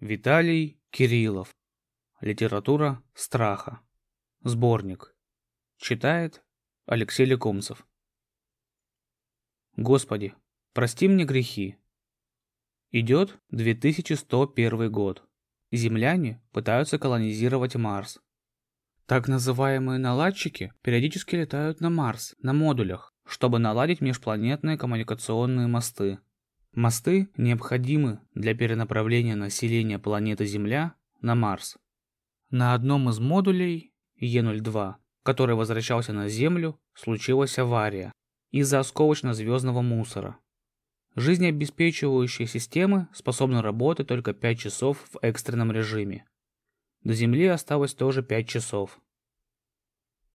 Виталий Кириллов. Литература страха. Сборник. Читает Алексей Лекомцев. Господи, прости мне грехи. Идет 2101 год. Земляне пытаются колонизировать Марс. Так называемые наладчики периодически летают на Марс на модулях, чтобы наладить межпланетные коммуникационные мосты. Мосты необходимы для перенаправления населения планеты Земля на Марс. На одном из модулей Е-02, который возвращался на Землю, случилась авария из-за осколочно-звездного мусора. Жизнеобеспечивающие системы способны работать только 5 часов в экстренном режиме. До Земли осталось тоже 5 часов.